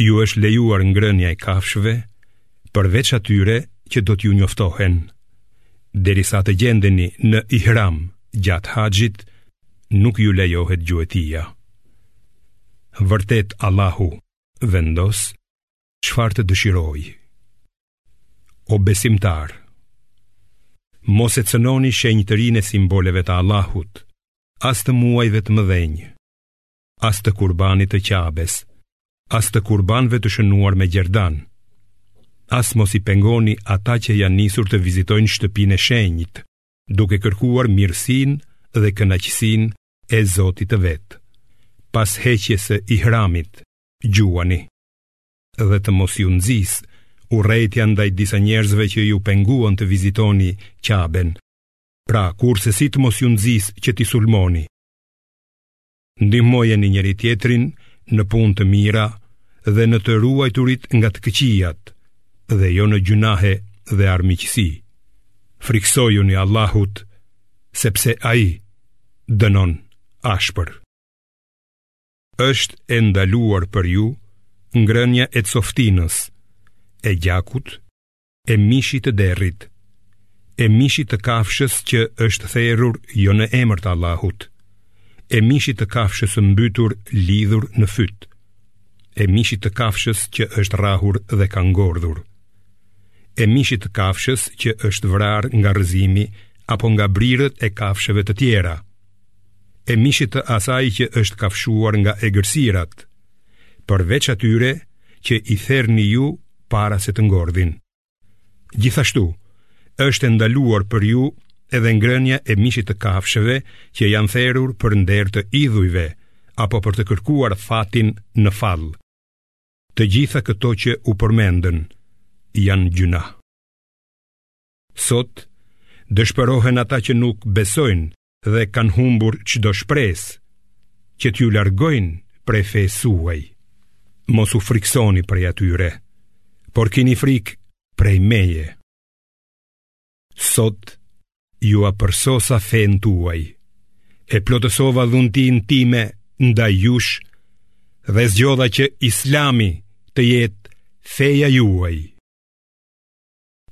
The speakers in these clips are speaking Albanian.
Ju është lejuar ngrënia e kafshëve përveç atyre që do t'ju njoftohen. Derisa të gjendeni në ihram gjatë haxhit, nuk ju lejohet gjuetia. Vërtet Allahu vendos çfarë të dëshirojë. O besimtarë, mos e cënoni shenjtërinë e simboleve të Allahut, as të muajve të mëdhenj. as të kurbanit të Qabes, as të kurbanëve të shënuar me gjerdan, as mos i pengoni ata që janë nisur të vizitojnë shtëpinë e shenjtë, duke kërkuar mirësinë dhe kënaqësinë e Zotit të vet. Pas heqjes së ihramit, gjuani, dhe të mos ju nxisë urrejtja ndaj disa njerëzve që ju penguan të vizitoni Qaben, pra kursesi të mos ju nxisë që t'i sulmoni, Ndihmojeni njëri-tjetrin në punë të mira dhe në të ruajturit nga të këqijat dhe jo në gjynahe dhe armiqësi. Frikësojuni Allahut, sepse ai dënon ashpër. Është e ndaluar për ju ngrënia e coftinës, e gjakut, e mishit të derrit, e mishit të kafshës që është therur jo në emër të Allahut, e mishit të kafshës mbytur lidhur në fyt, e mishit të kafshës që është rrahur dhe ka ngordhur, e mishit të kafshës që është vrarë nga rrëzimi apo nga brirët e kafshëve të tjera, e mishit të asaj që është kafshuar nga egërsirat, përveç atyre që i therni ju para se të ngordhin. Gjithashtu, është e ndaluar për ju edhe ngrënia e mishit të kafshëve që janë therur për nder të idhujve apo për të kërkuar fatin në fall. Të gjitha këto që u përmendën janë gjynah. Sot dëshpërohen ata që nuk besojnë dhe kanë humbur çdo shpresë që t'ju largojnë prej fesë suaj. Mos u frikësoni prej atyre, por kini frikë prej meje. Sot jua përsosa fenë tuaj, e plotësova dhuntinë time ndaj jush dhe zgjodha që islami të jetë feja juaj.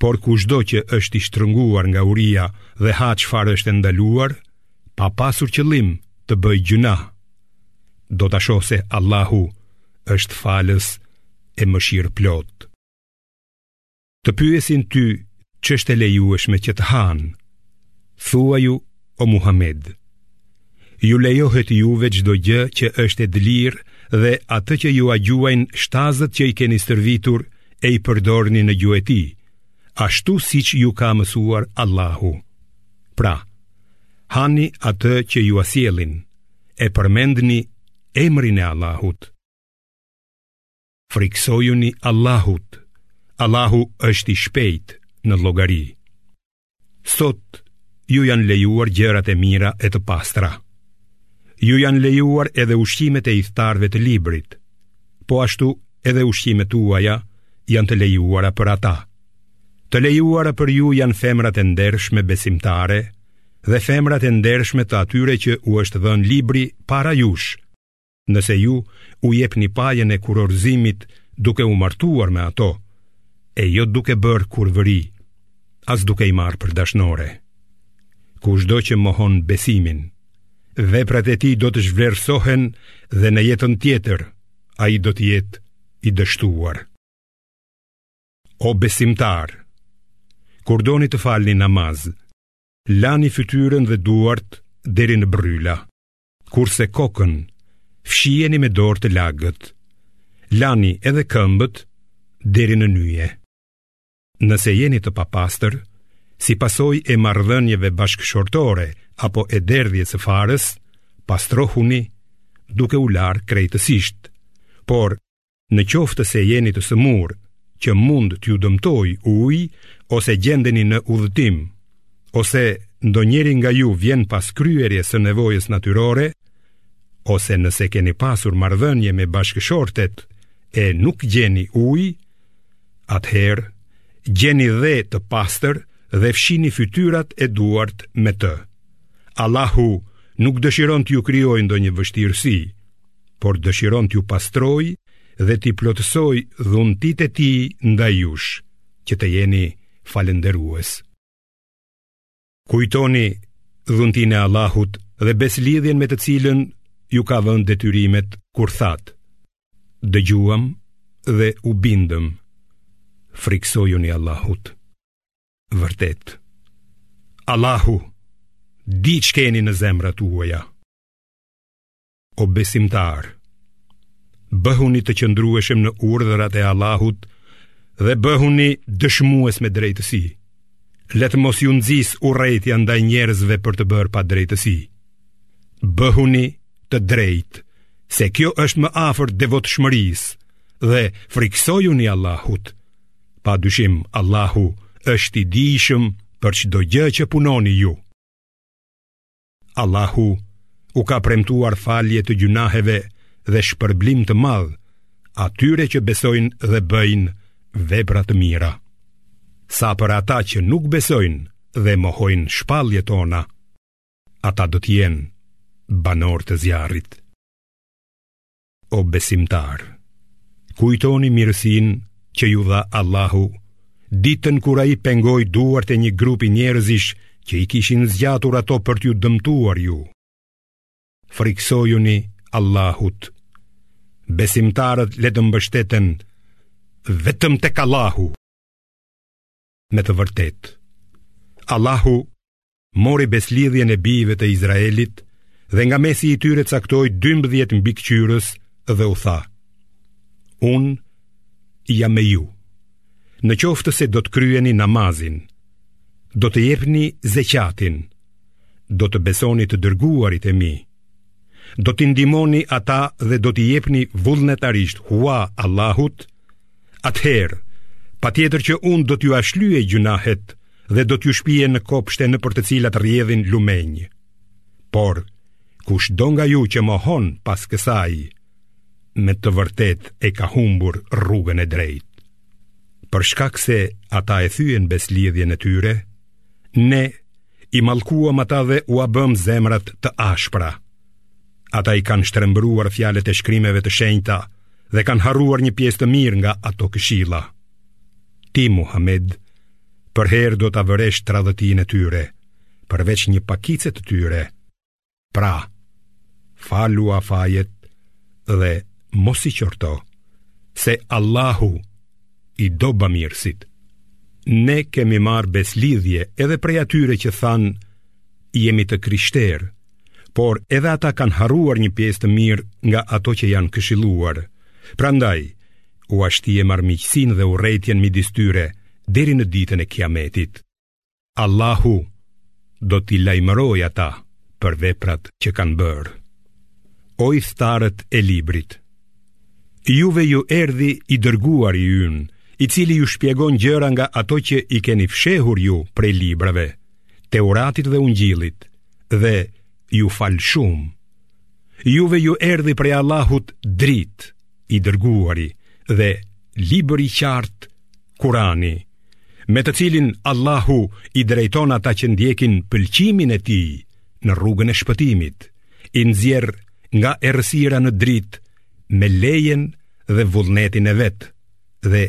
Por kushdo që është i shtrënguar nga uria dhe ha çfarë është e ndaluar, pa pasur qëllim të bëjë gjynah, do ta shohë se Allahu është falës e mëshirëplotë. Të pyesin ty ç'është e lejueshme që të hanë. Thuaju o Muhamed, Ju lejohet juve çdo gjë që është e dlirë dhe atë që jua gjuajnë shtazët që i keni stërvitur e i përdorni në gjueti, ashtu siç ju ka mësuar Allahu. Pra, hani atë që jua sjellin, e përmendni emrin e Allahut. Frikësojuni Allahut, Allahu është i shpejtë në llogari. Sot ju janë lejuar gjërat e mira e të pastra. Ju janë lejuar edhe ushqimet e ithtarëve të librit, po ashtu edhe ushqimet tuaja janë të lejuara për ata. Të lejuara për ju janë femrat e ndershme besimtare dhe femrat e ndershme të atyre që u është dhënë libri para jush, nëse ju u jepni pajën e kurorëzimit duke u martuar me ato, e jo duke bërë kurvëri, as duke i marrë për dashnore. Kushdo që mohon besimin, veprat e tij do të zhvlerësohen dhe në jetën tjetër, ai do të jetë i dështuar. O besimtarë, kur doni të falni namaz, lani fytyrën dhe duart deri në bërryla. kurse kokën fshijeni me dorë të lagët. Lani edhe këmbët deri në nyje. Nëse jeni të papastër, si pasojë e marrëdhënieve bashkëshortore apo e derdhjes së farës, pastrohuni duke u larë krejtësisht, por Në qoftë se jeni të sëmurë që mund t'ju dëmtojë ujë ose gjendeni në udhëtim, ose ndonjëri nga ju vjen pas kryerjes së nevojës natyrore, ose nëse keni pasur marrëdhënie me bashkëshortet e nuk gjeni ujë, atëherë gjeni dhe të pastër dhe fshini fytyrat e duart me të. Allahu nuk dëshiron t'ju krijojë ndonjë vështirësi, por dëshiron t'ju pastrojë dhe t'i plotësojë dhuntitë e tij ndaj jush, që të jeni falënderues. Kujtoni dhuntinë e Allahut dhe besëlidhjen me të cilën ju ka vënë detyrimet kur thatë, dëgjuam dhe u bindëm, frikësojuni Allahut. Vërtet, Allahu di ç'keni në zemrat tuaja. O besimtarë, bëhuni të qëndrueshëm në urdhrat e Allahut dhe bëhuni dëshmues me drejtësi. Le të mos ju nxisë urrejtja ndaj njerëzve për të bërë padrejtësi. Bëhuni të drejtë, se kjo është më afër devotshmërisë dhe frikësojuni Allahut. Pa dyshim Allahu është i dijshëm për çdo gjë që punoni ju. Allahu u ka premtuar falje të gjynaheve dhe shpërblim të madh atyre që besojnë dhe bëjnë vepra të mira. Sa për ata që nuk besojnë dhe mohojnë shpalljet tona, ata do të jenë banorë të zjarrit. O besimtarë, kujtoni mirësinë që ju dha Allahu, ditën kur ai pengoi duart e një grupi njerëzish që i kishin zgjatur ato për t'ju dëmtuar ju. Frikësojuni Allahut, besimtarët le të mbështeten vetëm tek Allahu. me të vërtetë. Allahu mori besëlidhjen e bijve të Izraelit dhe nga mesi i tyre caktoi 12 mbikëqyrës dhe u tha: Unë jam me ju. Në qoftë se do të kryeni namazin, do të jepni zeqatin, do të besoni të dërguarit e mi, Do t'i ndihmoni ata dhe do t'i jepni vullnetarisht hua Allahut, atëherë, patjetër që unë do t'jua shlyej gjynahet dhe do t'ju shpie në kopshte nëpër të cilat rrjedhin lumenj. Por, kushdo nga ju që mohon pas kësaj, me të vërtetë e ka humbur rrugën e drejtë. Për shkak se ata e thyen besëlidhjen e tyre, Ne i mallkuam ata dhe ua bëmë zemrat të ashpra. Ata i kanë shtrembëruar fjalët e shkrimeve të shenjta dhe kanë harruar një pjesë të mirë nga ato këshilla. Ti Muhamed, përherë do ta vëresh tradhëtinë e tyre, përveç një pakice të tyre. Pra, falua fajet dhe mos i qorto, se Allahu i do bamirësit. Ne kemi marrë besëlidhje edhe prej atyre që thanë, jemi të krishterë, por edhe ata kanë harruar një pjesë të mirë nga ato që janë këshilluar. Prandaj, ua shtiem armiqësinë dhe urrejtjen midis tyre, deri në ditën e kiametit. Allahu do t'i lajmërojë ata për veprat që kanë bërë. O ithtarët e librit, juve ju erdhi i dërguari ynë, i cili ju shpjegon gjëra nga ato që i keni fshehur ju prej librave, Teuratit dhe Ungjillit, dhe ju fal shumë. Juve ju erdhi prej Allahut dritë, i dërguari dhe libër i qartë Kurani, me të cilin Allahu i drejton ata që ndjekin pëlqimin e tij në rrugën e shpëtimit, i nxjerr nga errësira në dritë me lejen dhe vullnetin e vet dhe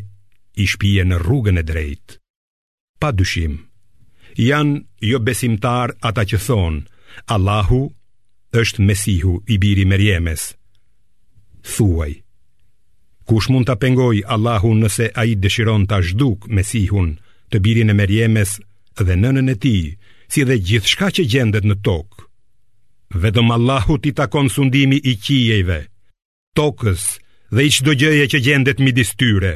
i shpie në rrugën e drejtë. Pa dyshim, janë jobesimtarë ata që thonë, Allahu është Mesihu i biri i Merjemes. Thuaj, kush mund ta pengojë Allahun nëse ai dëshiron ta zhdukë Mesihun të birin e Merjemes dhe nënën e tij, si dhe gjithçka që gjendet në tokë? Vetëm Allahut i takon sundimi i qiejve, tokës dhe i çdo gjëje që gjendet midis tyre.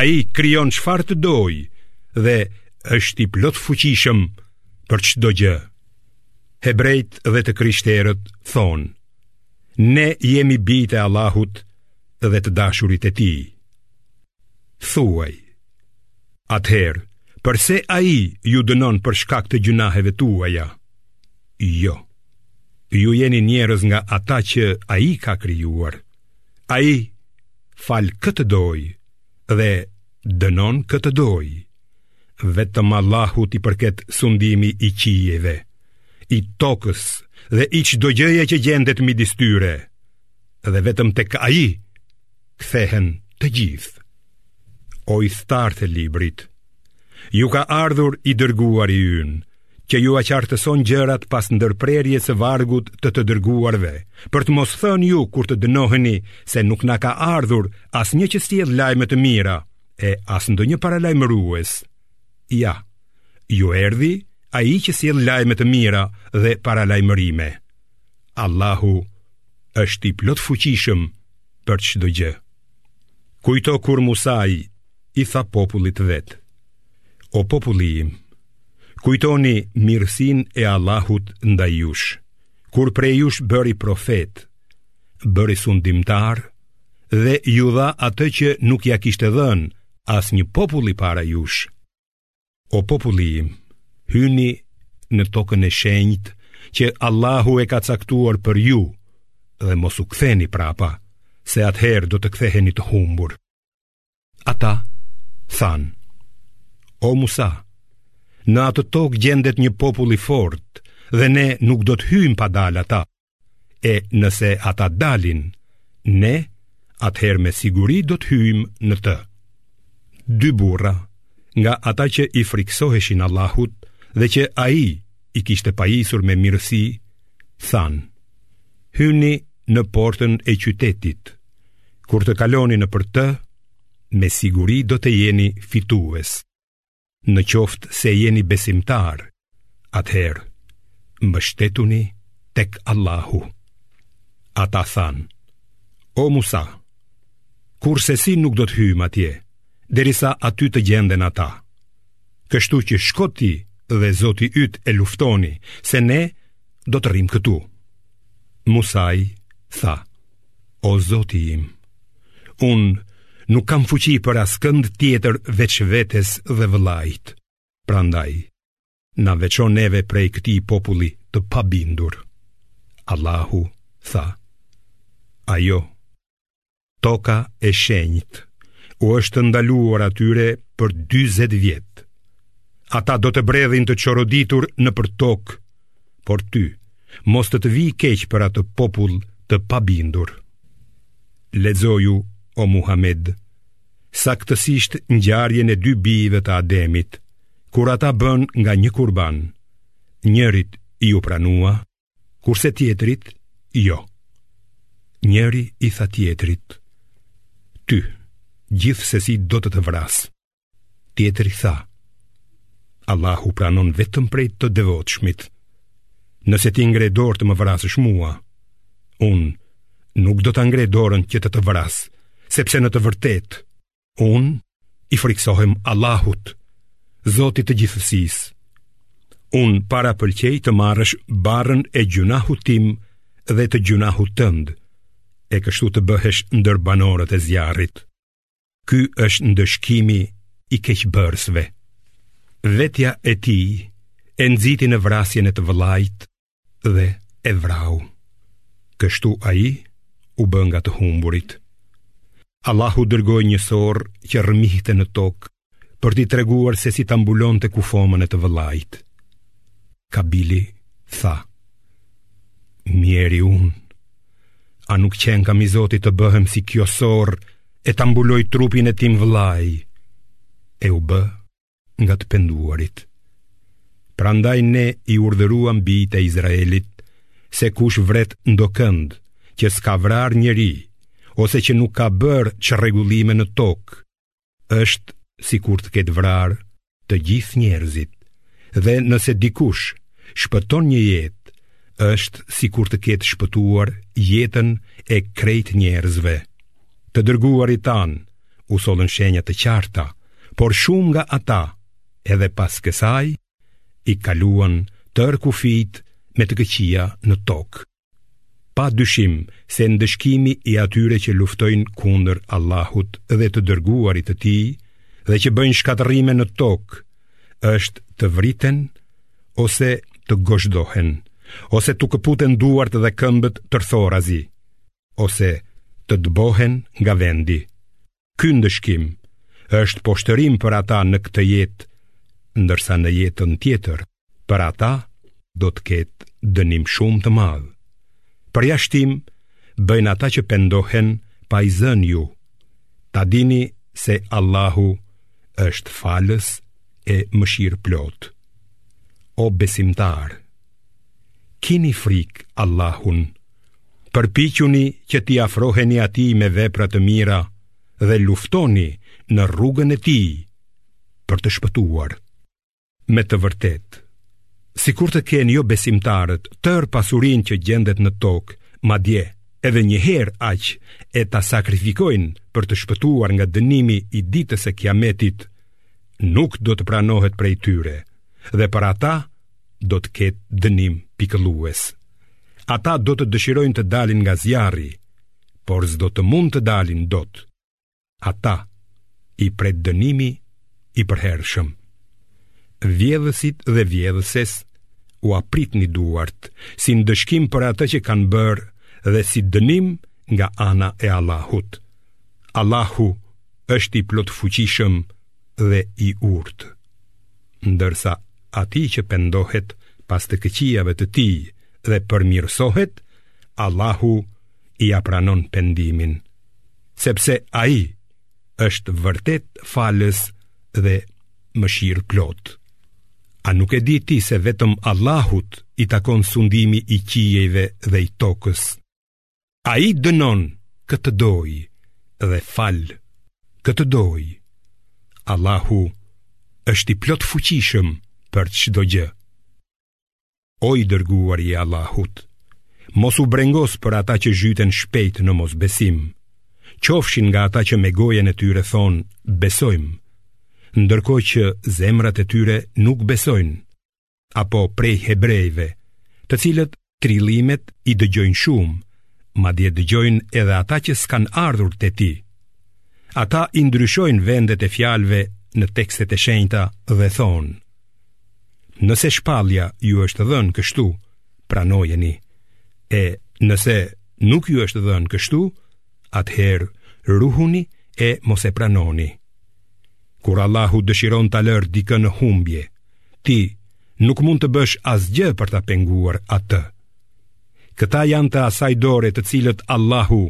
Ai krijon çfarë të dojë dhe është i plotfuqishëm për çdo gjë. Hebrenjtë dhe të krishterët thonë, ne jemi bijtë e Allahut dhe të dashurit e tij. Thuaj, atëherë, përse ai ju dënon për shkak të gjynaheve tuaja? Jo, ju jeni njerëz nga ata që ai ka krijuar. Ai fal kë të dojë dhe dënon kë të dojë. Vetëm Allahut i përket sundimi i qiejve, i tokës dhe i çdo gjëje që gjendet midis tyre. Dhe vetëm tek ai, kthehen të gjithë. O ithtarë të librit, ju ka ardhur i dërguari ynë, që jua qartëson gjërat pas ndërprerjes së vargut të të dërguarve, për të mos thënë ju kur të dënoheni se nuk na ka ardhur asnjë që sjell lajme të mira, e as ndonjë paralajmërues. Ja, ju erdi ai që sjell lajme të mira dhe paralajmërime. Allahu është i plotfuqishëm për çdo gjë. Kujto kur Musai i tha popullit të vet: O populli im, kujtoni mirësinë e Allahut ndaj jush, kur prej jush bëri profetë, bëri sundimtarë dhe ju dha atë që nuk ia kishte dhënë asnjë populli para jush. O populli im, hyni në tokën e shenjtë që Allahu e ka caktuar për ju dhe mos u ktheni prapa, se atëherë do të ktheheni të humbur. Ata thanë: O Musa, në atë tokë gjendet një popull i fortë dhe ne nuk do të hyjmë pa dalë ata. E nëse ata dalin, ne atëherë me siguri do të hyjmë në të. Dy burra nga ata që i frikësoheshin Allahut dhe që ai i kishte pajisur me mirësi, thanë: Hyni në portën e qytetit. Kur të kaloni nëpër të, me siguri do të jeni fitues. Në qoftë se jeni besimtarë, atëherë mbështetuni tek Allahu. Ata thanë: O Musa, kurrsesi nuk do të hyjmë atje, derisa aty të gjenden ata. Kështu që shko ti dhe Zoti yt e luftoni, se ne do të rrimë këtu. Musai tha: O Zoti im, unë nuk kam fuqi për askënd tjetër veç vetes dhe vëllait. Prandaj, na veço neve prej këtij populli të pabindur. Allahu tha, ajo, toka e shenjtë, u është ndaluar atyre për 40 vjet. Ata do të bredhin të çoroditur nëpër tokë, por ty mos të të vijë keq për atë popull të pabindur. Lexoju o Muhamed saktësisht ngjarjen e dy bijve të Ademit, kur ata bënë nga një kurban, njërit iu pranua, kurse tjetrit jo. Njëri i tha tjetrit: Ty, gjithsesi do të të vras. Tjetri tha, Allahu pranon vetëm prej të devotshmit. Nëse ti ngre dorë të më vrasësh mua, unë nuk do ta ngre dorën që të të vras, sepse në të vërtetë, unë i frikësohem Allahut, Zotit të gjithësisë. Unë parapëlqej të marrësh barrën e gjynahut tim dhe të gjynahut tënd, e kështu të bëhesh ndër banorët e zjarrit. Ky është ndëshkimi i keqbërësve. Vetja e tij e nxiti në vrasjen e të vëllait dhe e vrau. Kështu ai u bë nga të humburit. Allahu dërgoi një sorrë që rrëmihte në tokë për t'i treguar se si ta mbulonte kufomën e të vëllait. Kabili tha, Mjeri unë, a nuk qenkam i zoti të bëhem si kjo sorrë e ta mbuloj trupin e tim vëllai, e u bë nga të penduarit. Prandaj ne i urdhëruam bijtë e Izraelit, se kush vret ndokënd, që s'ka vrarë njeri, ose që nuk ka bërë çrregullime në tokë, është sikur të ketë vrarë të gjithë njerëzit, dhe nëse dikush shpëton një jetë, është sikur të ketë shpëtuar jetën e krejt njerëzve. Të dërguarit tanë, u sollën shenja të qarta, por shumë nga ata, edhe pas kësaj, i kaluan tërë kufijtë me të këqija në tokë. Pa dyshim se ndëshkimi i atyre që luftojnë kundër Allahut dhe të dërguarit të tij dhe që bëjnë shkatërrime në tokë është të vriten ose të gozhdohen, ose t'u këputen duart dhe këmbët tërthorazi, ose të dëbohen nga vendi. Ky ndëshkim është poshtërim për ata në këtë jetë, ndërsa në jetën tjetër, për ata do të ketë dënim shumë të madh. Përjashtim bëjnë ata që pendohen pa i zënë ju. Ta dini se Allahu është falës e mëshirëplotë. O besimtarë, kini frikë Allahun, Përpiquni që t'i afroheni atij me vepra të mira dhe luftoni në rrugën e tij për të shpëtuar. Me të vërtetë, sikur të kenë jobesimtarët tërë pasurinë që gjendet në tokë, madje, edhe një herë aq e ta sakrifikojnë për të shpëtuar nga dënimi i ditës së kiametit, nuk do të pranohet prej tyre, dhe për ata, do të ketë dënim pikëllues. Ata do të dëshirojnë të dalin nga zjarri, por s'do të mund të dalin dot. Ata i pret dënimi i përhershëm. Vjedhësit dhe vjedhëses ua pritni duart si ndëshkim për atë që kanë bërë dhe si dënim nga ana e Allahut. Allahu është i plotfuqishëm dhe i urtë. Ndërsa atij që pendohet pas të këqijave të tij dhe përmirësohet, Allahu ia pranon pendimin, sepse ai është vërtet falës dhe mëshirëplotë. A nuk e di ti se vetëm Allahut i takon sundimi i qiejve dhe i tokës? Ai dënon kë të dojë dhe fal kë të dojë Allahu është i plotfuqishëm për çdo gjë O i dërguari i Allahut Mos u brengos për ata që zhyten shpejt në mosbesim Qofshin nga ata që me gojën e tyre thonë besojmë Ndërkohë që zemrat e tyre nuk besojnë apo prej hebrejve, të cilët trillimet i dëgjojnë shumë, madje dëgjojnë edhe ata që s'kanë ardhur te ti. Ata i ndryshojnë vendet e fjalëve në tekstet e shenjta dhe thonë: Nëse shpallja ju është dhënë kështu, pranojeni. E nëse nuk ju është dhënë kështu, atëherë ruhuni e mos e pranoni. Kur Allahu dëshiron ta lërë dikë në humbje, Ti nuk mund të bësh asgjë për ta penguar atë. Këta janë të asaj dore të cilët Allahu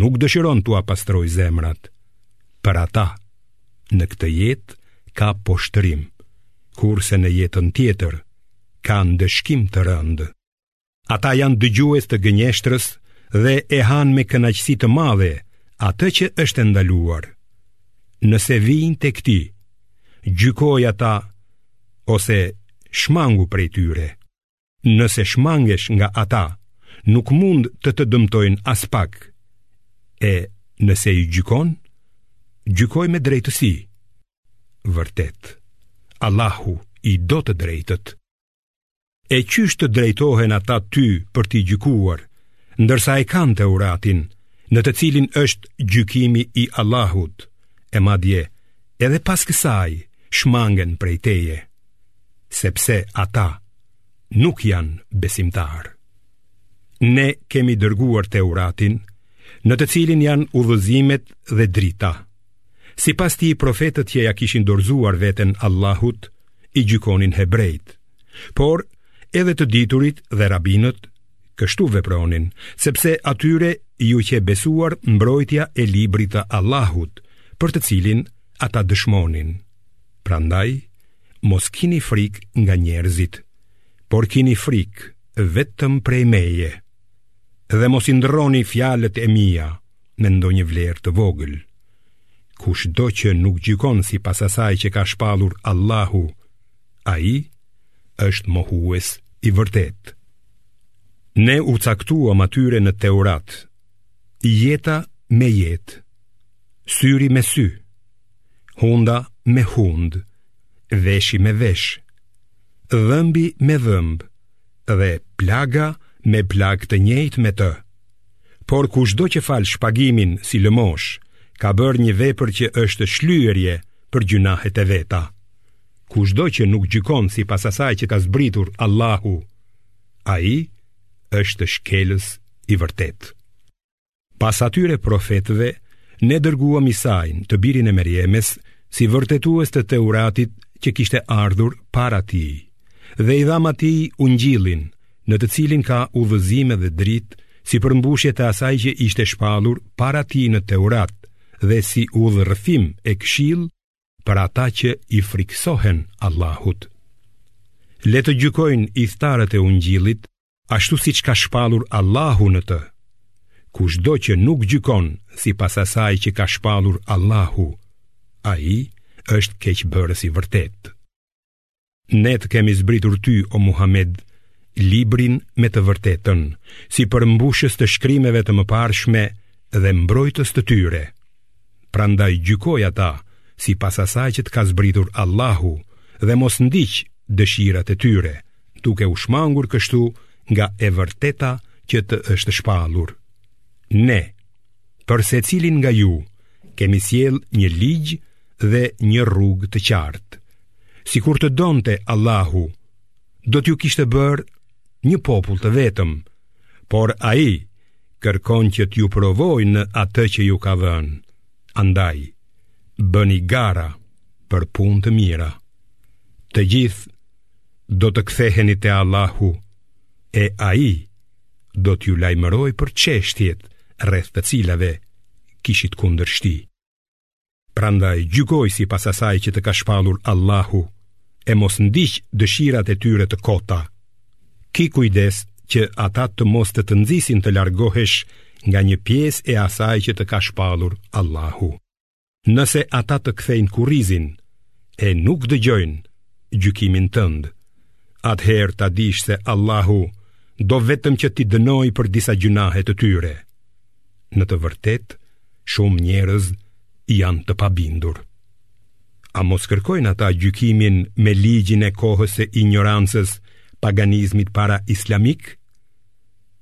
nuk dëshiron t'ua pastrojë zemrat. Për ata në këtë jetë ka poshtërim, kurse në jetën tjetër ka ndëshkim të rëndë. Ata janë dëgjues të gënjeshtrës dhe e hanë me kënaqësi të madhe atë që është e ndaluar. Nëse vijnë tek ti, gjykoji ata ose shmangu prej tyre. Nëse shmangesh nga ata, nuk mund të të dëmtojnë aspak. E nëse i gjykon, gjykoji me drejtësi. Vërtet, Allahu i do të drejtët. E qysh të drejtohen ata ty për t'i gjykuar, ndërsa e kanë Teuratin, në të cilin është gjykimi i Allahut, e madje edhe pas kësaj shmangen prej teje, sepse ata nuk janë besimtarë. Ne kemi dërguar Teuratin, në të cilin janë udhëzimet dhe drita. Sipas tij profetët që ia kishin dorëzuar veten Allahut, i gjykonin hebrenjtë, por edhe të diturit dhe rabinët, kështu vepronin, sepse atyre iu qe besuar mbrojtja e librit të Allahut, për të cilin ata dëshmonin. Prandaj, mos kini frikë nga njerëzit, por kini frikë vetëm prej meje, dhe mos i ndërroni fjalët e mia, me ndonjë vlerë të vogël. Kushdo që nuk gjykon sipas asaj që ka shpallur Allahu, ai është mohues i vërtetë. Ne u caktuam atyre në Teurat, jeta me jetë, syri me sy, hunda me hundë, veshi me vesh, dhëmbi me dhëmb, dhe plaga me plagë të njëjtë me të. Por kushdo që fal shpagimin si lëmoshë, ka bërë një vepër që është shlyerje për gjynahet e veta. Kushdo që nuk gjykon sipas asaj që ka zbritur Allahu, ai është shkelës i vërtetë. Pas atyre profetëve, ne dërguam Isain, të birin e Merjemes, si vërtetues të Teuratit që kishte ardhur para tij. Dhe i dhamë atij Ungjillin, në të cilin ka udhëzime dhe dritë, si përmbushje të asaj që ishte shpallur para tij në Teurat dhe si udhërrëfim e këshillë për ata që i frikësohen Allahut. Le të gjykojnë ithtarët e Ungjillit ashtu siç ka shpallur Allahu në të. Kushdo që nuk gjykon sipas asaj që ka shpallur Allahu, ai është keqbërës i vërtetë. Ne të kemi zbritur ty o Muhammed librin me të vërtetën, si përmbushës të shkrimeve të mëparshme dhe mbrojtës të tyre. Prandaj gjykoji ata sipas asaj që të ka zbritur Allahu dhe mos ndiq dëshirat e tyre. duke u shmangur kështu nga e vërteta që të është shpallur. Ne, për secilin nga ju, kemi sjellë një ligj dhe një rrugë të qartë. Sikur të donte Allahu, do t'ju kishte bërë një popull të vetëm, por Ai kërkon që t'ju provojë në atë që ju ka dhënë. Andaj, bëni gara për punë të mira. Të gjithë do të ktheheni te Allahu e Ai do t'ju lajmërojë për çështjet rreth të cilave kishit kundërshti. Prandaj gjykoji sipas asaj që të ka shpallur Allahu e mos ndiq dëshirat e tyre të kota. Ki kujdes që ata të mos të të nxisin të largohesh nga një pjesë e asaj që të ka shpallur Allahu. Nëse ata të kthejnë kurrizin e nuk dëgjojnë gjykimin tënd, atëherë ta dish se Allahu do vetëm që t'i dënojë për disa gjynahe të tyre. Në të vërtetë, shumë njerëz janë të pabindur. A mos kërkojnë ata gjykimin me ligjin e kohës së injorancës, paganizmit paraislamik?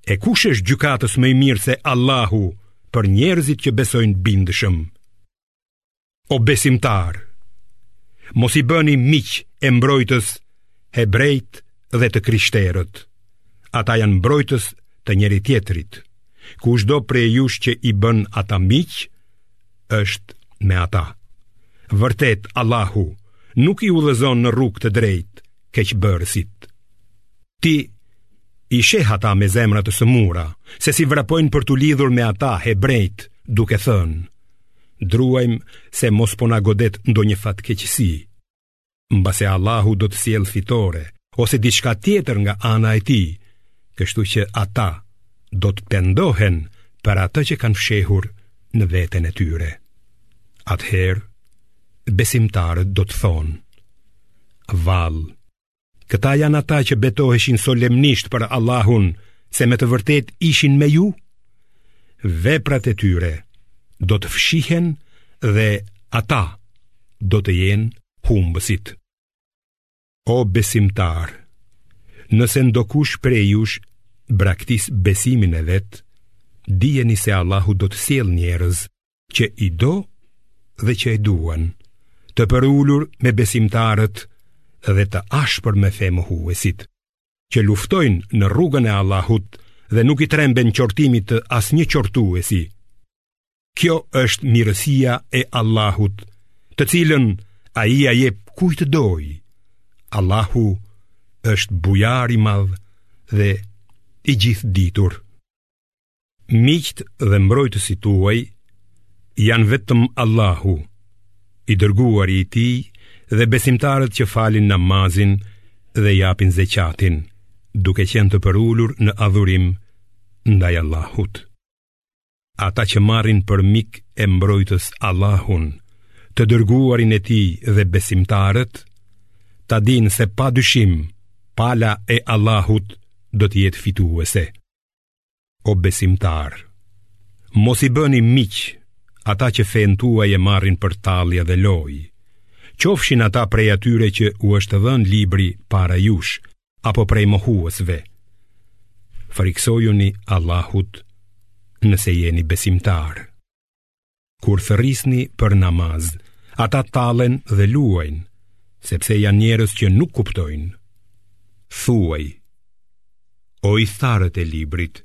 E kush është gjykatës më i mirë se Allahu për njerëzit që besojnë bindshëm? O besimtarë, mos i bëni miq e mbrojtës hebrenjtë dhe të krishterët. Ata janë mbrojtës të njëri-tjetrit. Kushdo prej jush që i bën ata miq, është me ata. Vërtet Allahu nuk i udhëzon në rrugë të drejtë keqbërësit. Ti i sheh ata me zemra të sëmura, se si vrapojnë për t'u lidhur me ata hebrenjtë, duke thënë, druajmë se mos po na godet ndonjë fatkeqësi. Mbase Allahu do të sjellë fitore, ose diçka tjetër nga ana e Tij, kështu që ata do të pendohen për atë që kanë fshehur në veten e tyre. Atëherë, besimtarët do të thonë, vallë, Këta janë ata që betoheshin solemnisht për Allahun se me të vërtetë ishin me ju? Veprat e tyre do të fshihen dhe ata do të jenë humbësit. O besimtarë, nëse ndokush prej jush braktis besimin e vet, dijeni se Allahu do të sjellë njerëz që i do dhe që e duan, të përulur me besimtarët dhe të ashpër me femohuesit, që luftojnë në rrugën e Allahut dhe nuk i tremben qortimit të asnjë qortuesi. Kjo është mirësia e Allahut, të cilën ia jep kujt të dojë. Allahu është bujar i madh dhe i gjithëditur. Miqtë dhe mbrojtësit tuaj janë vetëm Allahu, i dërguari i tij dhe besimtarët që falin namazin dhe japin zeqatin, duke qenë të përulur në adhurim ndaj Allahut. Ata që marrin për mik e mbrojtës Allahun, të dërguarin e tij dhe besimtarët, ta dinë se pa dyshim pala e Allahut do të jetë fituese. O besimtarë, mos i bëni miq ata që fenë tuaj e marrin për tallje dhe lojë, qofshin ata prej atyre që u është dhënë libri para jush, apo prej mohuesve. Frikësojuni Allahut nëse jeni besimtarë. Kur thërrisni për namaz, ata tallen dhe luajnë, sepse janë njerëz që nuk kuptojnë. Thuaj, o ithtarët e librit,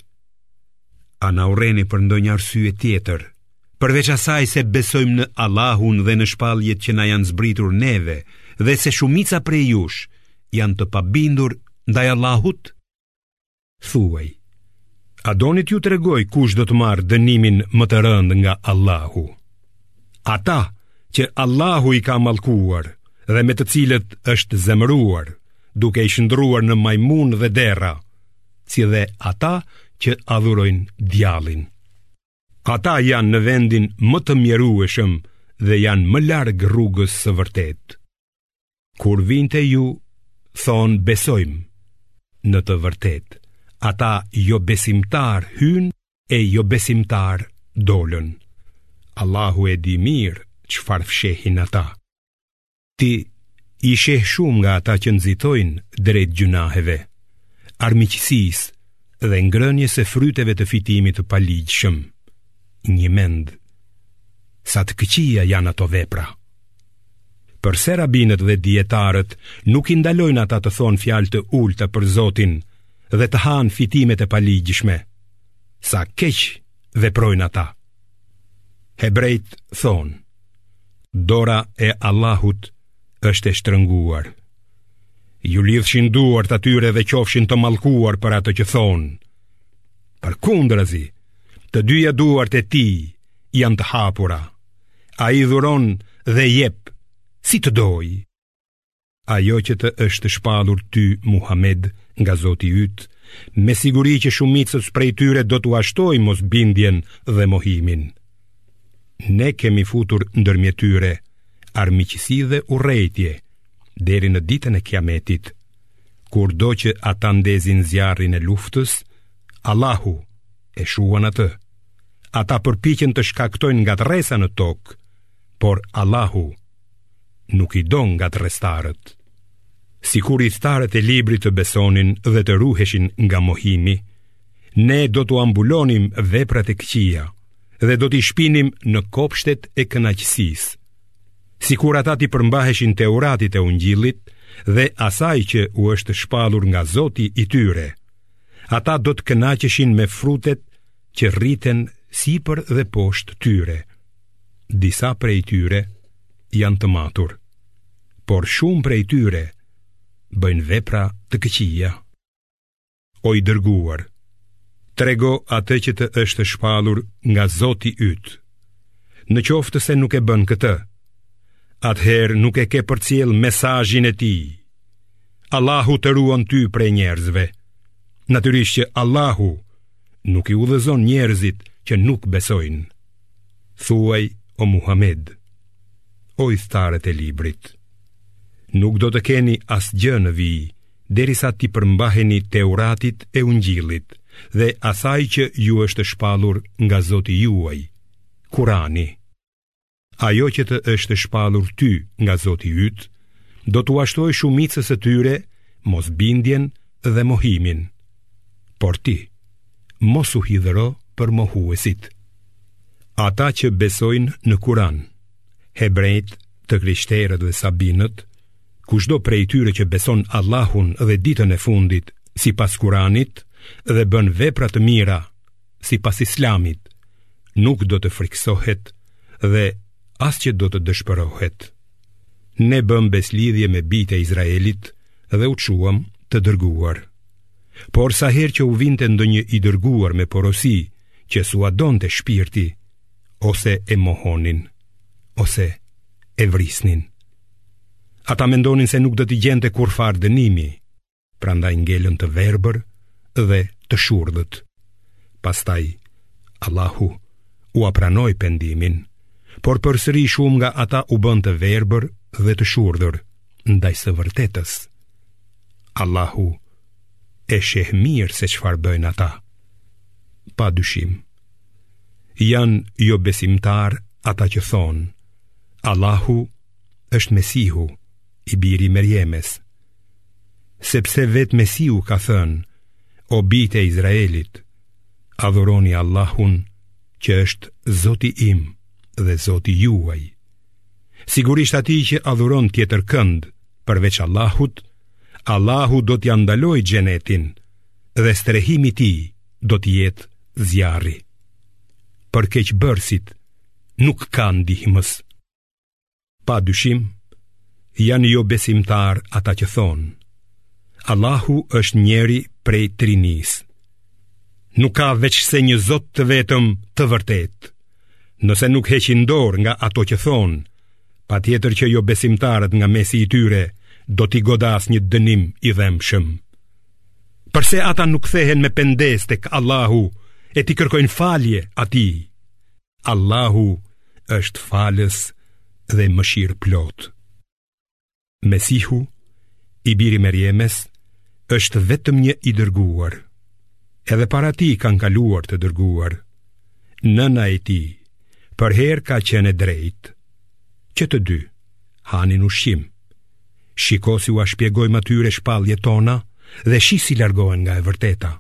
a na urreni për ndonjë arsye tjetër, përveç asaj se besojmë në Allahun dhe në shpalljet që na janë zbritur neve dhe se shumica prej jush janë të pabindur ndaj Allahut? Thuaj, a doni t'ju tregoj kush do të marrë dënimin më të rëndë nga Allahu? Ata që Allahu i ka mallkuar dhe me të cilët është zemëruar, duke i shndërruar në majmunë dhe derra, si dhe ata që adhurojnë djallin. Ata janë në vendin më të mjerueshëm dhe janë më larg rrugës së vërtetë. Kur vijnë te ju, thonë besojmë. Në të vërtetë, ata jobesimtarë hynë e jobesimtarë dolën. Allahu e di mirë çfarë fshehin ata. Ti i sheh shumë nga ata që nxitojnë drejt gjynaheve, armiqësisë dhe ngrënies së së fryteve të fitimit të paligjshëm. Njëmend sa të këqija janë ato vepra. Përse rabinët dhe dijetarët nuk i ndalojnë ata të thonë fjalë të ulta për Zotin dhe të hanë fitimet e paligjshme? Sa keq veprojnë ata. Hebrejt thonë: Dora e Allahut është e shtrënguar. Iu lidhshin duart atyre dhe qofshin të mallkuar për atë që thonë. Përkundrazi, të dyja duart e tij janë të hapura. Ai dhuron dhe jep, si të dojë. Ajo që të është shpallur ty Muhammed nga Zoti yt, me siguri që shumicës prej tyre do t'ua shtojë mosbindjen dhe mohimin. Ne kemi futur ndërmjet tyre armiqësi dhe urrejtje deri në ditën e Kiametit. Kurdo që ata ndezin zjarrin e luftës, Allahu e shuan atë. Ata përpiqen të shkaktojnë ngatërresa në tokë, por Allahu nuk i do ngatërrestarët. Sikur ithtarët e librit të besonin dhe të ruheshin nga mohimi, ne do t'ua mbulonim veprat e këqija dhe do t'i shpinim në kopshtet e kënaqësisë. Sikur ata t'i përmbaheshin Teuratit e Ungjillit dhe asaj që u është shpallur nga zoti i tyre, ata do të kënaqeshin me frutet që rriten sipër dhe poshtë tyre. disa prej tyre janë të matur, por shumë prej tyre bëjnë vepra të këqija. O i dërguar, trego atë që të është shpallur nga Zoti yt. Në qoftë se nuk e bën këtë, atëherë nuk e ke përcjellë mesazhin e tij. Allahu të ruan ty prej njerëzve. Natyrisht që Allahu nuk i udhëzon njerëzit që nuk besojnë. Thuaj o Muhammed, o ithtarët e librit, nuk do të keni asgjë në vijë, derisa t'i përmbaheni Teuratit e Ungjillit dhe asaj që ju është shpallur nga zoti juaj, kurani. Ajo që të është shpallur ty nga zoti yt, do t'ua shtojë shumicës së tyre mosbindjen dhe mohimin. Por ti, mos u hidhëro për mohuesit. Ata që besojnë në Kur'an, hebrenjtë, të krishterët dhe sabinët, kushdo prej tyre që beson Allahun dhe ditën e fundit sipas Kur'anit dhe bën vepra të mira sipas Islamit, nuk do të frikësohet dhe as që do të dëshpërohet. Ne bëmë besëlidhje me bijtë e Izraelit dhe u çuam të dërguar. Por sa herë që u vinte ndonjë i dërguar me porosi që s'ua donte shpirti, ose e mohonin, ose e vrisnin. Ata mendonin se nuk do t'i gjente kurrfarë dënimi, prandaj ngelën të verbër dhe të shurdhët. Pastaj, Allahu ua pranoi pendimin, por përsëri shumë nga ata u bënë të verbër dhe të shurdhër, ndaj së vërtetës. Allahu e sheh mirë se çfarë bëjnë ata. Pa dyshim. Janë jobesimtarë ata që thonë Allahu është Mesihu, i biri i Merjemes. Sepse vetë Mesihu ka thën O bijtë e Izraelit, adhuroni Allahun që është Zoti im dhe Zoti juaj. Sigurisht atij që adhuron tjetër kënd përveç Allahut, Allahu do t'ia ndalojë xhenetin dhe strehimi i tij do të jetë zjarri. Për keqbërësit nuk ka ndihmës. Pa dyshim, janë jobesimtarë ata që thonë, Allahu është njëri prej trinisë. Nuk ka veçse një zot të vetëm të vërtetë. Nëse nuk heqin dorë nga ato që thonë, patjetër që jobesimtarët nga mesi i tyre do t'i godasë një dënim i dhembshëm. Përse ata nuk kthehen me pendesë tek Allahu e t'i kërkojnë falje atij? Allahu është falës dhe mëshirëplotë. Mesihu, i biri i Merjemes, është vetëm një i dërguar. Edhe para tij kanë kaluar të dërguar. Nëna e tij, përherë ka qenë e drejtë. Që të dy, hanin ushqim. Shiko si ua shpjegojmë atyre shpalljet tona dhe shih si largohen nga e vërteta.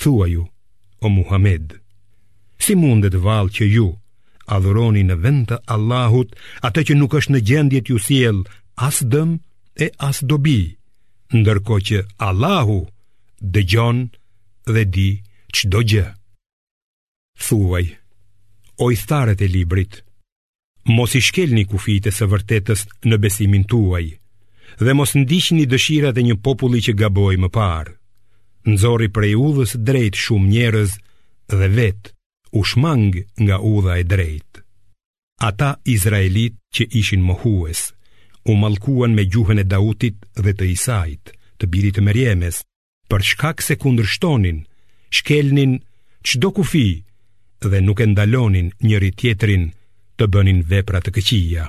Thuaju, o Muhammed, Si mundet vallë që ju adhuroni në vend të Allahut atë që nuk është në gjendje t'ju sjellë as dëm e as dobi, ndërkohë që Allahu dëgjon dhe di çdo gjë. Thuaj, o ithtarët e librit, Mos i shkelni kufijtë e së vërtetës në besimin tuaj dhe mos ndiqni dëshirat e një populli që gaboi më parë. Nxorri prej udhës drejtë shumë njerëz dhe vetë u shmang nga udha e drejtë. Ata izraelitë që ishin mohues u mallkuan me gjuhën e Dautit dhe të Isait, të birit të Merjemes, për shkak se kundërshtonin, shkelnin çdo kufi dhe nuk e ndalonin njëri-tjetrin të bënin vepra të këqija.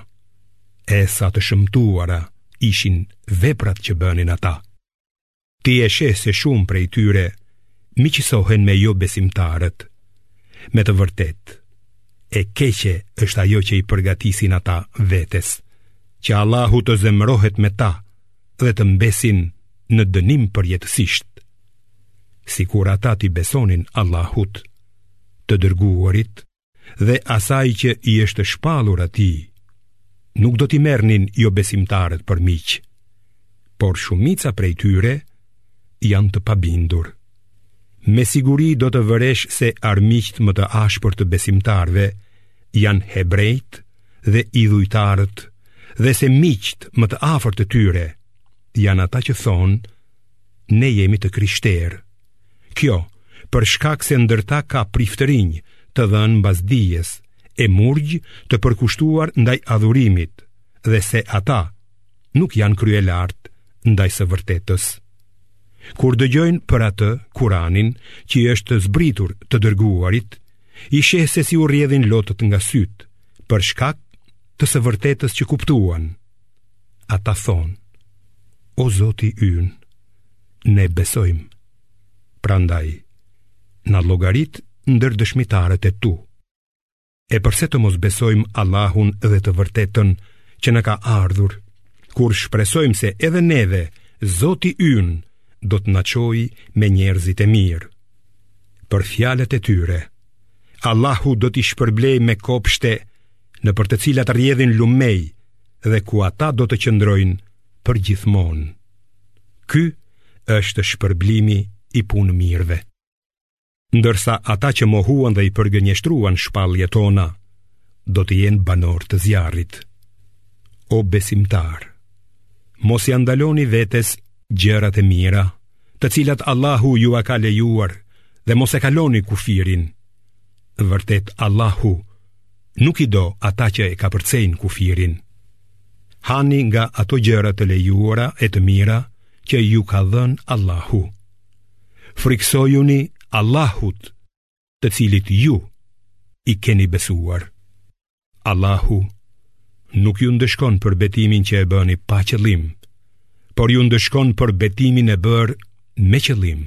E sa të shëmtuara ishin veprat që bënin ata. Ti e sheh se shumë prej tyre miqësohen me jobesimtarët. Me të vërtetë, e keqe është ajo që i përgatisin ata vetes, që Allahu të zemërohet me ta, dhe të mbesin në dënim përjetësisht. Sikur ata t'i besonin Allahut, të dërguarit dhe asaj që i është shpallur atij, nuk do t'i merrnin jobesimtarët për miq, por shumica prej tyre janë të pabindur. Me siguri do të vëresh se armiqtë më të ashpër të besimtarëve janë hebrejtë, dhe idhujtarët dhe se miqtë më të afërt të tyre janë ata që thonë ne jemi të krishterë. Kjo, për shkak se ndër ta ka priftërinj të dhënë mbas dijes e murgj të përkushtuar ndaj adhurimit dhe se ata nuk janë kryelartë ndaj së vërtetës. Kur dëgjojnë për atë Kur'anin që i është zbritur të dërguarit, i sheh se si u rrjedhin lotët nga sytë, për shkak të së vërtetës që kuptuan. Ata thonë, o Zoti ynë, ne besojmë, prandaj, na llogarit ndër dëshmitarët e tu. E përse të mos besojmë Allahun dhe të vërtetën që na ka ardhur, kur shpresojmë se edhe neve, Zoti ynë, do të na çojë me njerëzit e mirë. Për fjalët e tyre, Allahu do t'i shpërblejë me kopshte nëpër të cilat rrjedhin lumenj dhe ku ata do të qëndrojnë përgjithmonë. Ky është shpërblimi i punëmirëve. Ndërsa ata që mohuan dhe i përgënjeshtruan shpalljet tona, do të jenë banorë të zjarrit. O besimtarë, mos ia ndaloni vetes gjërat e mira, të cilat Allahu jua ka lejuar dhe mos e kaloni kufirin. Vërtet Allahu nuk i do ata që e kapërcejnë kufirin. Hani nga ato gjëra të lejuara e të mira që ju ka dhënë Allahu. Frikësojuni Allahut, të cilit ju i keni besuar. Allahu nuk ju ndëshkon për betimin që e bëni pa qëllim, por ju ndëshkon për betimin e bërë me qëllim.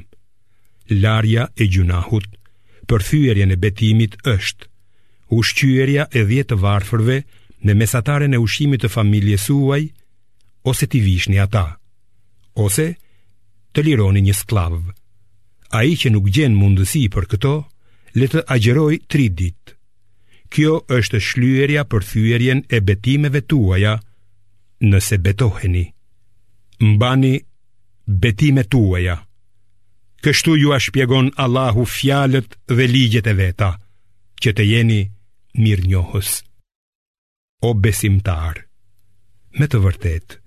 Larja e gjynahut për thyerjen e betimit është ushqyerja e dhjetë të varfërve me mesataren e ushqimit të familjes suaj, ose t'i vishni ata, ose të lironi një skllav. Ai që nuk gjen mundësi për këto, le të agjërojë tri ditë. Kjo është shlyerja për thyerjen e betimeve tuaja nëse betoheni. Mbani betimet tuaja. Kështu jua shpjegon Allahu fjalët dhe ligjet e veta, që të jeni mirënjohës. O besimtarë, me të vërtetë,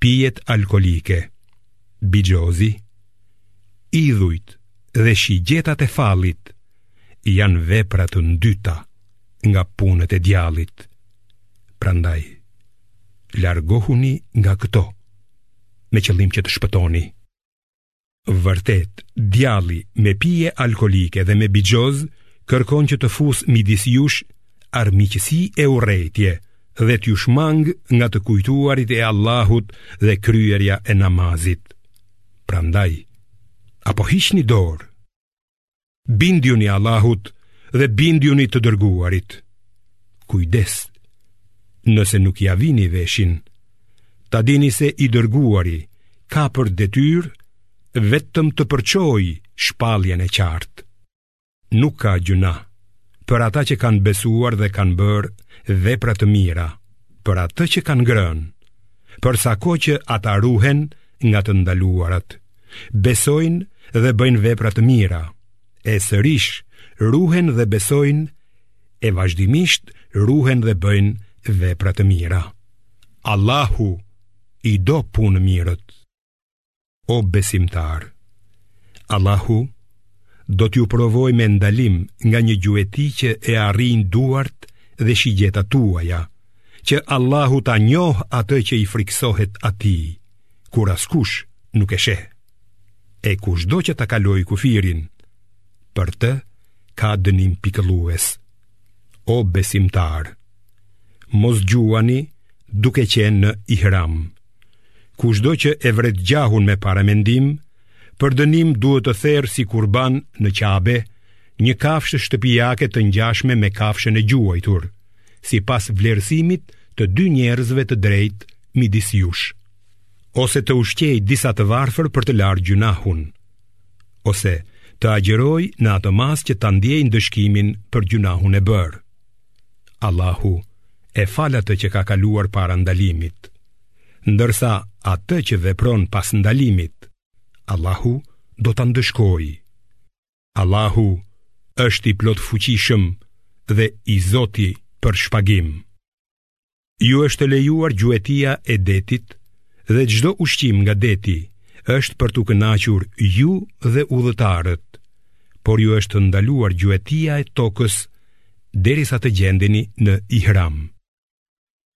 pijet alkoolike, bixhozi, idhujt dhe shigjetat e fallit janë vepra të ndyta nga punët e djallit. Prandaj, largohuni nga këto me qëllim që të shpëtoni. Vërtet, djalli me pije alkoolike dhe me bixhoz kërkon që të fusë midis jush armiqësi e urrejtje dhe t'ju shmangë nga të kujtuarit e Allahut dhe kryerja e namazit. Prandaj, a po hiqni dorë. Bindjuni Allahut dhe bindjuni të dërguarit. Kujdes, nëse nuk ia vini veshin, ta dini se i dërguari ka për detyrë vetëm të përçojë shpalljen e qartë. Nuk ka gjynah për ata që kanë besuar dhe kanë bërë vepra të mira, për atë që kanë ngrënë, për sa kohë që ata ruhen nga të ndaluarat. besojnë dhe bëjnë vepra të mira, e sërish ruhen dhe besojnë, e vazhdimisht ruhen dhe bëjnë vepra të mira. Allahu i do punëmirët. O besimtarë, Allahu do t'ju provojë me ndalim nga një gjueti që e arrijnë duart dhe shigjetat tuaja, që Allahu ta njohë atë që i frikësohet atij. kur askush nuk e sheh. E kushdo që ta kalojë kufirin, për të ka dënim pikëllues. O besimtarë, mos gjuani duke qenë në ihram. Kushdo që e vret gjahun me paramendim, për dënim duhet të therë si kurban në Qabe, një kafshë shtëpiake të ngjashme me kafshën e gjuajtur, sipas vlerësimit të dy njerëzve të drejtë midis jush, ose të ushqejë disa të varfër për të larë gjynahun, ose të agjërojë në atë masë që ta ndiejë ndëshkimin për gjynahun e bërë. Allahu e fal atë që ka kaluar para ndalimit, ndërsa atë që vepron pas ndalimit, Allahu do ta ndëshkojë. Allahu është i plotfuqishëm dhe i zoti për shpagim. Ju është lejuar gjuetia e detit dhe çdo ushqim nga deti është për t'u kënaqur ju dhe udhëtarët, por ju është ndaluar gjuetia e tokës derisa të gjendeni në ihram.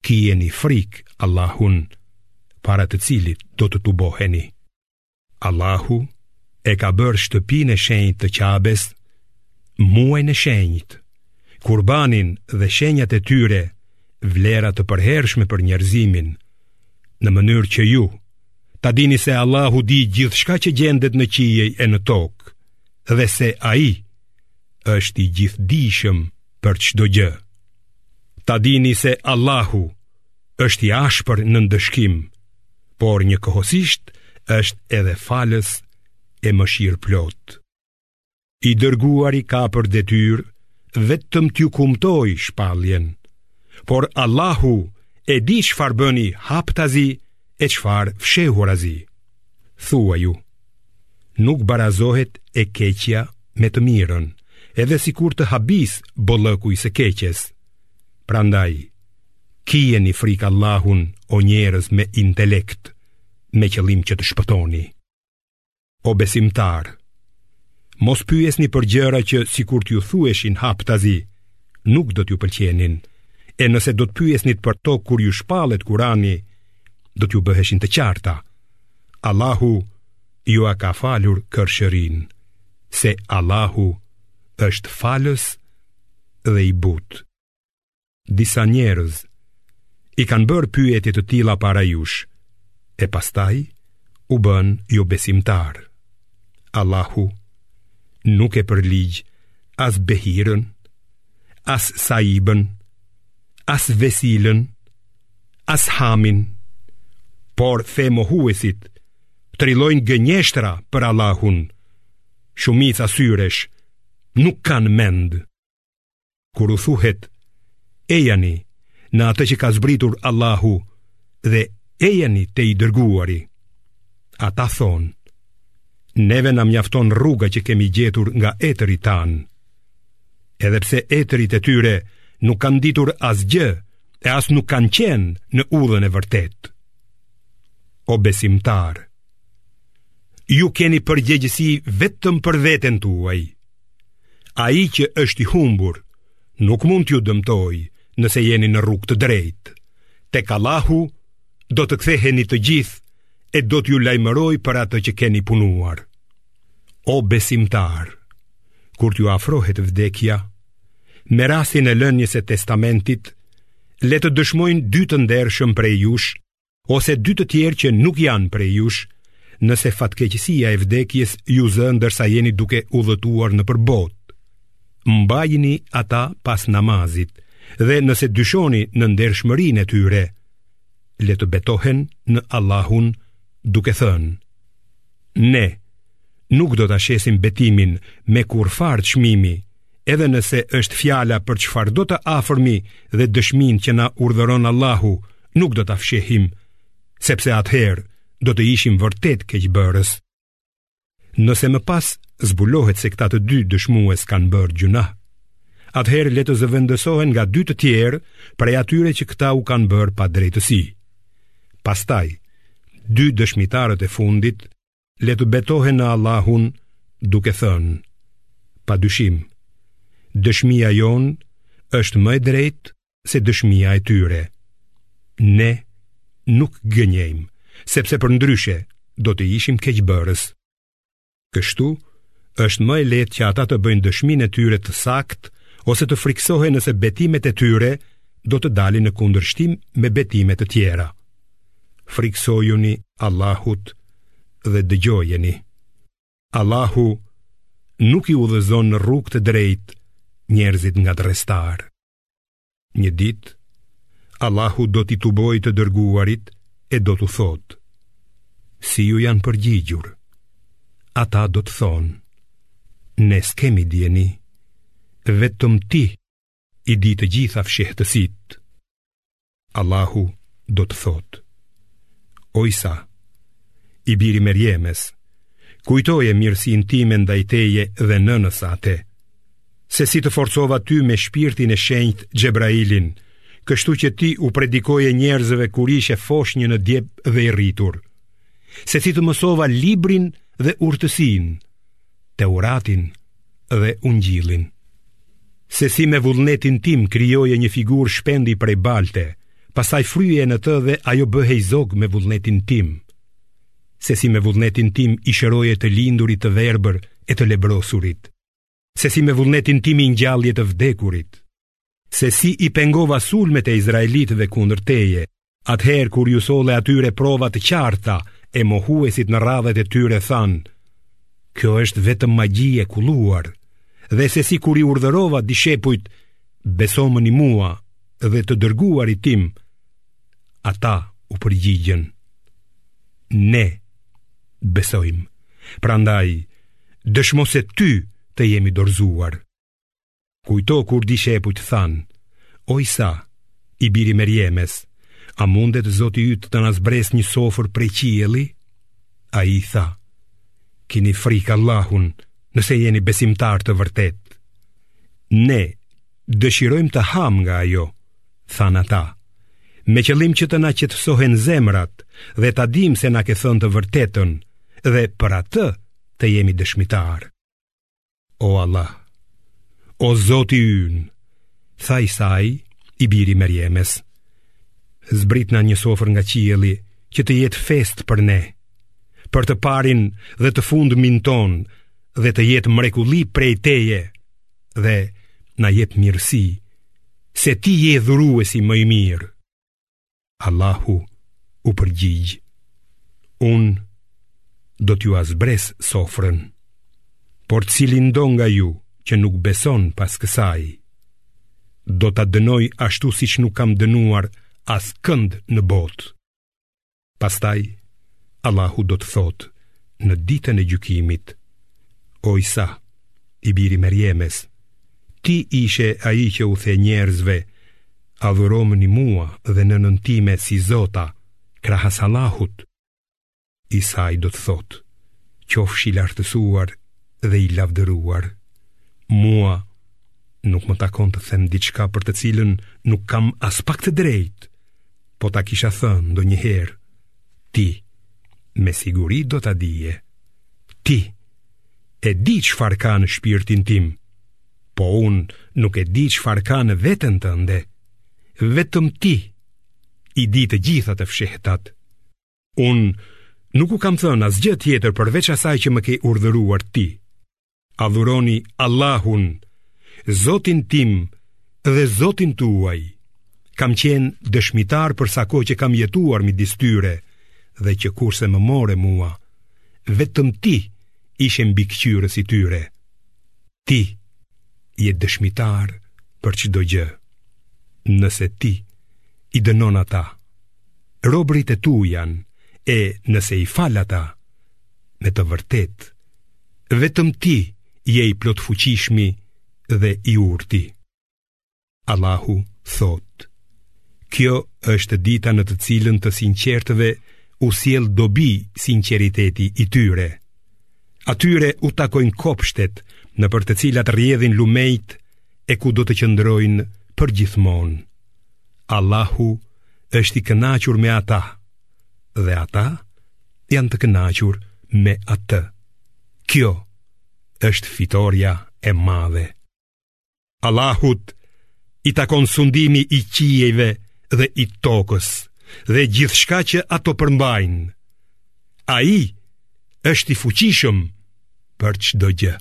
Kijeni frikë Allahun para të cilit do të tuboheni. Allahu e ka bërë shtëpinë e shenjtë të Qabes, muajin e shenjtë, kurbanin dhe shenjat e tyre vlera të përhershme për njerëzimin, në mënyrë që ju, ta dini se Allahu di gjithçka që gjendet në qiej e në tokë, dhe se ai është i gjithëdijshëm për çdo gjë. Ta dini se Allahu është i ashpër në ndëshkim, por njëkohësisht është edhe falës e mëshirëplotë. I dërguari ka për detyrë vetëm t'ju kumtojë shpalljen, por Allahu e di çfarë bëni haptazi e çfarë fshehurazi. Thuaju, nuk barazohet e keqja me të mirën, edhe sikur të habisë bollëku i së keqes. Prandaj, Kijeni frikë Allahun o njerëz me intelekt, me qëllim që të shpëtoni. O besimtarë, mos pyesni për gjëra që sikur t'ju thuheshin haptazi, nuk do t'ju pëlqenin. E nëse do të pyesnit për to kur ju shpallet Kurani, do t'ju bëheshin të qarta. Allahu jua ka falur kërshërinë, se Allahu është falës dhe i butë. Disa njerëz i kanë bërë pyetje të tilla para jush, e pastaj u bënë jobesimtarë. Allahu nuk e përligji as Behirën, as Saibën, as Vesilën, as Hamin, por femohuesit trillojnë gënjeshtra për Allahun. Shumica syresh nuk kanë mend. Kur u thuhet, ejani në atë që ka zbritur Allahu dhe ejani te i dërguari, ata thonë, neve na mjafton rruga që kemi gjetur nga etërit tanë, edhe pse etërit e tyre nuk kanë ditur asgjë e as nuk kanë qenë në udhën e vërtetë. O besimtarë, ju keni përgjegjësi vetëm për veten tuaj, Ai që është i humbur, nuk mund t'ju dëmtojë nëse jeni në rrugë të drejtë. Tek Allahu, do të ktheheni të gjithë e do t'ju lajmërojë për atë që keni punuar. O besimtarë, kur t'ju afrohet vdekja, me rastin e lënies së testamentit, le të dëshmojnë dy të ndershëm prej jush ose dy të tjerë që nuk janë prej jush, nëse fatkeqësia e vdekjes ju zë ndërsa jeni duke udhëtuar nëpër botë. Mbajini ata pas namazit dhe nëse dyshoni në ndershmërinë e tyre, le të betohen në Allahun duke thënë, Ne nuk do ta shesim betimin me kurrfarë çmimi, edhe nëse është fjala për çfarëdo të afërmi dhe dëshminë që na urdhëron Allahu, nuk do ta fshehim, sepse atëherë do të ishim vërtet keqbërës. Nëse më pas zbulohet se këta të dy dëshmues kanë bërë gjynah, atëherë le të zëvendësohen nga dy të tjerë prej atyre që këta u kanë bërë padrejtësi. Pastaj, dy dëshmitarët e fundit le të betohen në Allahun duke thënë: Pa dyshim, dëshmia jonë është më e drejtë se dëshmia e tyre. Ne nuk gënjejmë, sepse përndryshe do të ishim keqbërës. Kështu, është më e lehtë që ata të bëjnë dëshminë e tyre të saktë ose të frikësohen nëse betimet e tyre do të dalin në kundërshtim me betime të tjera. Frikësojuni Allahut dhe dëgjojeni. Allahu nuk i udhëzon në rrugë të drejtë njerëzit ngatërrestarë. Një ditë, Allahu do t'i tubojë të dërguarit e do t'u thotë Si ju janë përgjigjur Ata do të thonë Ne s'kemi dijeni Vetëm ti i di të gjitha fshehtësitë Allahu do të thotë O Isa i biri Merjemes Kujtoje mirësinë time ndaj teje dhe nënës sate se si të forcova ty me shpirtin e shenjtë Xhebrailin, kështu që ti u predikoje njerëzve kur ishe foshnjë në djep dhe i rritur, se si të mësova librin dhe urtësinë, Teuratin dhe Ungjillin, se si me vullnetin tim krijoje një figurë shpendi prej balte, pastaj fryje në të dhe ajo bëhej zog me vullnetin tim, se si me vullnetin tim i shëroje të lindurit të verbër e të lebrosurit, se si me vullnetin tim i ngjallje të vdekurit, se si i pengova sulmet e izraelitëve kundër teje, atëherë kur iu solle atyre prova të qarta e mohuesit në radhët e tyre thanë, kjo është vetëm magji e kulluar, dhe se si kur i urdhërova dishepujt, besomëni mua dhe të dërguarit tim, ata u përgjigjën. Ne besojmë, prandaj, Dëshmo se ty të jemi dorëzuar. Kujto kur dishepujt thanë, O Isa, i biri Merjemes, a mundet Zoti yt të na zbresë një sofër prej qielli? Ai i tha, Kini frikë Allahun nëse jeni besimtarë të vërtetë. Ne dëshirojmë të hamë nga ajo, thanë ata, me qëllim që të na qetësohen zemrat dhe ta dimë se na ke thënë të vërtetën dhe për atë të jemi dëshmitarë. O Allah, o Zoti ynë, tha Isai, i biri Merjemes, zbritna një sofër nga qielli që të jetë festë për ne, për të parin dhe të fundmin tonë dhe të jetë mrekulli prej teje, dhe na jep mirësi, se ti je dhuruesi më i mirë. Allahu u përgjigj, unë do t'jua zbres sofrën, por cilindo nga ju që nuk beson pas kësaj, do ta dënoj ashtu siç nuk kam dënuar askënd në botë. Pastaj, Allahu do të thotë në ditën e gjykimit, O Isa, i biri Merjemes, ti ishe ai që u the njerëzve, adhuromëni mua dhe nënën time si zota, krahas Allahut. Isai do të thotë, qofsh i lartësuar dhe i lavdëruar. Mua nuk më takon të them diçka për të cilën nuk kam aspak të drejtë. po ta kisha thënë ndonjëherë, ti, me siguri do ta dije. Ti, e di çfarë ka në shpirtin tim, po unë nuk e di çfarë ka në veten tënde, vetëm ti, i di të gjitha të fshehtat. Unë nuk u kam thënë asgjë tjetër përveç asaj që më ke urdhëruar ti. Adhuroni Allahun, Zotin tim dhe Zotin tuaj. Kam qenë dëshmitar për sa kohë që kam jetuar midis tyre dhe që kurse më more mua, vetëm ti ishe mbikëqyrës i tyre. Ti je dëshmitar për çdo gjë. Nëse ti i dënon ata, robërit e tu janë, e nëse i fal ata, me të vërtetë, vetëm ti je i plotfuqishmi dhe i urti. Allahu thotë, Kjo është dita në të cilën të sinqertëve u sjell dobi sinqeriteti i tyre. Atyre u takojnë kopshtet nëpër të cilat rrjedhin lumenjtë e ku do të qëndrojnë përgjithmonë. Allahu është i kënaqur me ata dhe ata janë të kënaqur me atë. Kjo është fitorja e madhe. Allahut i takon sundimi i qiejve dhe i tokës dhe gjithçka që ato përmbajnë. Ai është i fuqishëm për çdo gjë.